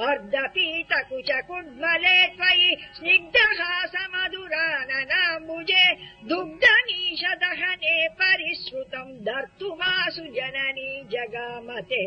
अर्धपीतकुच कुड्मले त्वयि स्निग्धहासमधुराननाम्बुजे दुग्धनीशदहने परिश्रुतम् धर्तुमासु जननी जगामते।